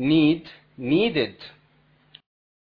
need, needed